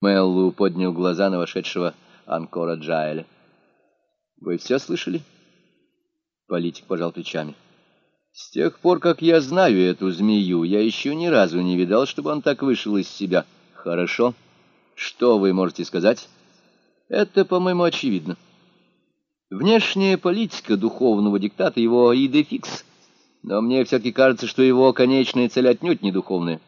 Мэллу поднял глаза на вошедшего Анкора Джаэля. «Вы все слышали?» Политик пожал плечами. «С тех пор, как я знаю эту змею, я еще ни разу не видал, чтобы он так вышел из себя. Хорошо. Что вы можете сказать?» «Это, по-моему, очевидно. Внешняя политика духовного диктата — его идефикс, но мне все-таки кажется, что его конечная цель отнюдь не духовная».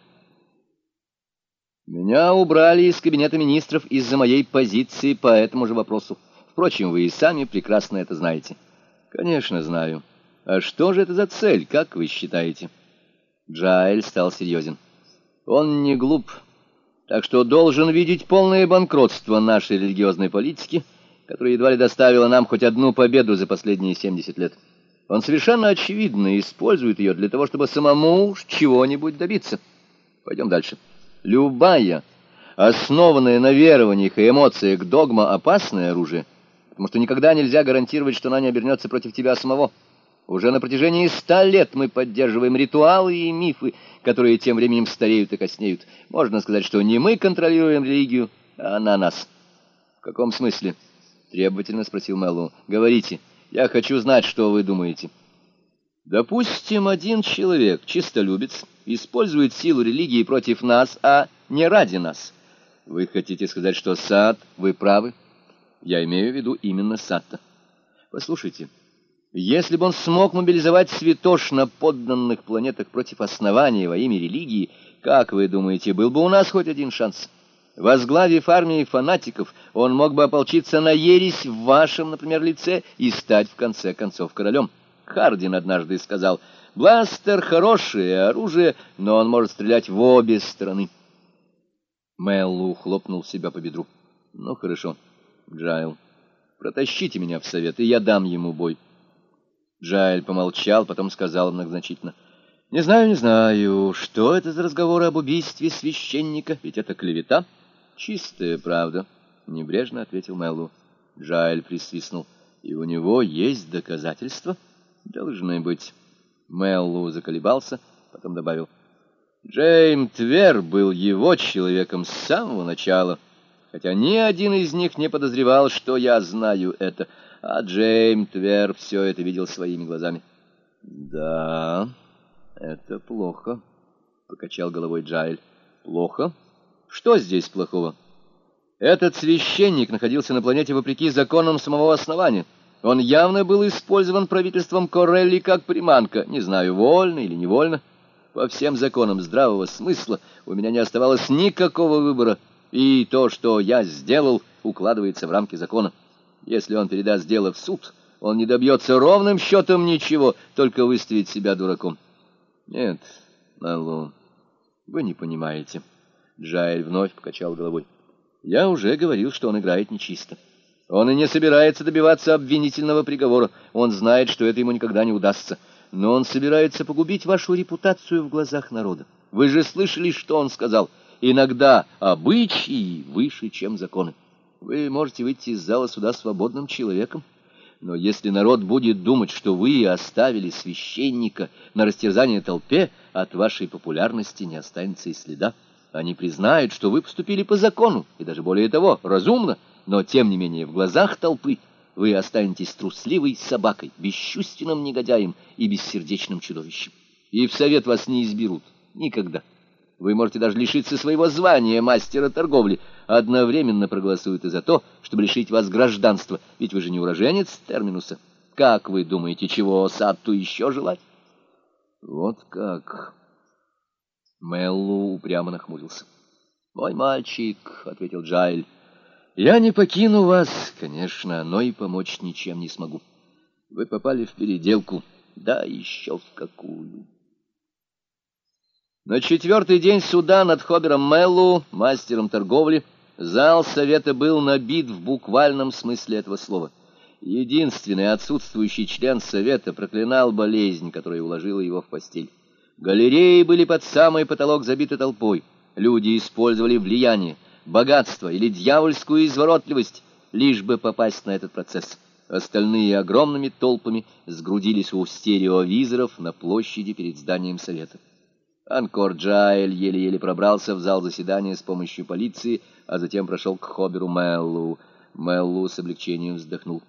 Меня убрали из кабинета министров из-за моей позиции по этому же вопросу. Впрочем, вы и сами прекрасно это знаете. Конечно, знаю. А что же это за цель, как вы считаете? Джайль стал серьезен. Он не глуп, так что должен видеть полное банкротство нашей религиозной политики, которая едва ли доставила нам хоть одну победу за последние 70 лет. Он совершенно очевидно использует ее для того, чтобы самому чего-нибудь добиться. Пойдем дальше. Любая, основанная на верованиях и эмоциях догма — опасное оружие, потому что никогда нельзя гарантировать, что она не обернется против тебя самого. Уже на протяжении ста лет мы поддерживаем ритуалы и мифы, которые тем временем стареют и коснеют. Можно сказать, что не мы контролируем религию, а она нас. — В каком смысле? — требовательно спросил Мэллоу. — Говорите. Я хочу знать, что вы думаете. Допустим, один человек, чистолюбец, использует силу религии против нас, а не ради нас. Вы хотите сказать, что сад, вы правы? Я имею в виду именно сад-то. Послушайте, если бы он смог мобилизовать святош на подданных планетах против основания во имя религии, как вы думаете, был бы у нас хоть один шанс? Возглавив армии фанатиков, он мог бы ополчиться на ересь в вашем, например, лице и стать в конце концов королем. Хардин однажды сказал, «Бластер — хорошее оружие, но он может стрелять в обе стороны». Мэллоу хлопнул себя по бедру. «Ну, хорошо, Джайл, протащите меня в совет, и я дам ему бой». Джайл помолчал, потом сказал многозначительно, «Не знаю, не знаю, что это за разговор об убийстве священника, ведь это клевета». «Чистая правда», — небрежно ответил Мэллоу. Джайл присвистнул, «И у него есть доказательства?» Должны быть. Мэллоу заколебался, потом добавил. Джейм Твер был его человеком с самого начала, хотя ни один из них не подозревал, что я знаю это, а Джейм Твер все это видел своими глазами. «Да, это плохо», — покачал головой Джайл. «Плохо? Что здесь плохого?» «Этот священник находился на планете вопреки законам самого основания». Он явно был использован правительством Корелли как приманка, не знаю, вольно или невольно. По всем законам здравого смысла у меня не оставалось никакого выбора, и то, что я сделал, укладывается в рамки закона. Если он передаст дело в суд, он не добьется ровным счетом ничего, только выставит себя дураком. Нет, Мэллоу, вы не понимаете. Джайль вновь покачал головой. Я уже говорил, что он играет нечисто. Он и не собирается добиваться обвинительного приговора. Он знает, что это ему никогда не удастся. Но он собирается погубить вашу репутацию в глазах народа. Вы же слышали, что он сказал? Иногда обычаи выше, чем законы. Вы можете выйти из зала суда свободным человеком. Но если народ будет думать, что вы оставили священника на растерзание толпе, от вашей популярности не останется и следа. Они признают, что вы поступили по закону, и даже более того, разумно, но, тем не менее, в глазах толпы вы останетесь трусливой собакой, бесчувственным негодяем и бессердечным чудовищем. И в совет вас не изберут. Никогда. Вы можете даже лишиться своего звания мастера торговли. Одновременно проголосуют и за то, чтобы лишить вас гражданства, ведь вы же не уроженец терминуса. Как вы думаете, чего Сатту еще желать? Вот как... Меллу упрямо нахмурился. «Мой мальчик», — ответил Джайль, — я не покину вас, конечно, но и помочь ничем не смогу. Вы попали в переделку, да еще в какую. На четвертый день суда над Хобером Меллу, мастером торговли, зал совета был набит в буквальном смысле этого слова. Единственный отсутствующий член совета проклинал болезнь, которая уложила его в постель. Галереи были под самый потолок забиты толпой. Люди использовали влияние, богатство или дьявольскую изворотливость, лишь бы попасть на этот процесс. Остальные огромными толпами сгрудились у стереовизоров на площади перед зданием совета. Анкор Джайль еле-еле пробрался в зал заседания с помощью полиции, а затем прошел к Хоберу Меллу. Меллу с облегчением вздохнул.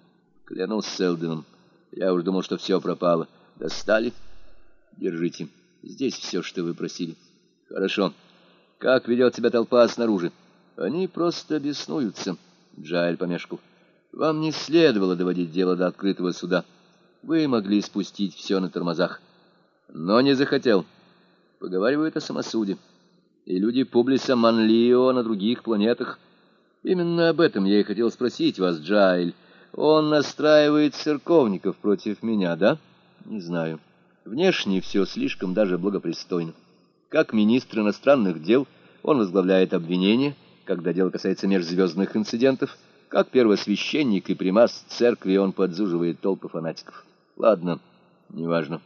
Клянусь Селденом, я уж думал, что все пропало. Достали? Держите. Здесь все, что вы просили. Хорошо. Как ведет себя толпа снаружи? Они просто беснуются. Джайль помешкал. Вам не следовало доводить дело до открытого суда. Вы могли спустить все на тормозах. Но не захотел. Поговаривают о самосуде. И люди Публиса Манлио на других планетах. Именно об этом я и хотел спросить вас, Джайль. Он настраивает церковников против меня, да? Не знаю. Внешне все слишком даже благопристойно. Как министр иностранных дел он возглавляет обвинения, когда дело касается межзвездных инцидентов. Как первосвященник и примас церкви он подзуживает толпы фанатиков. Ладно, неважно.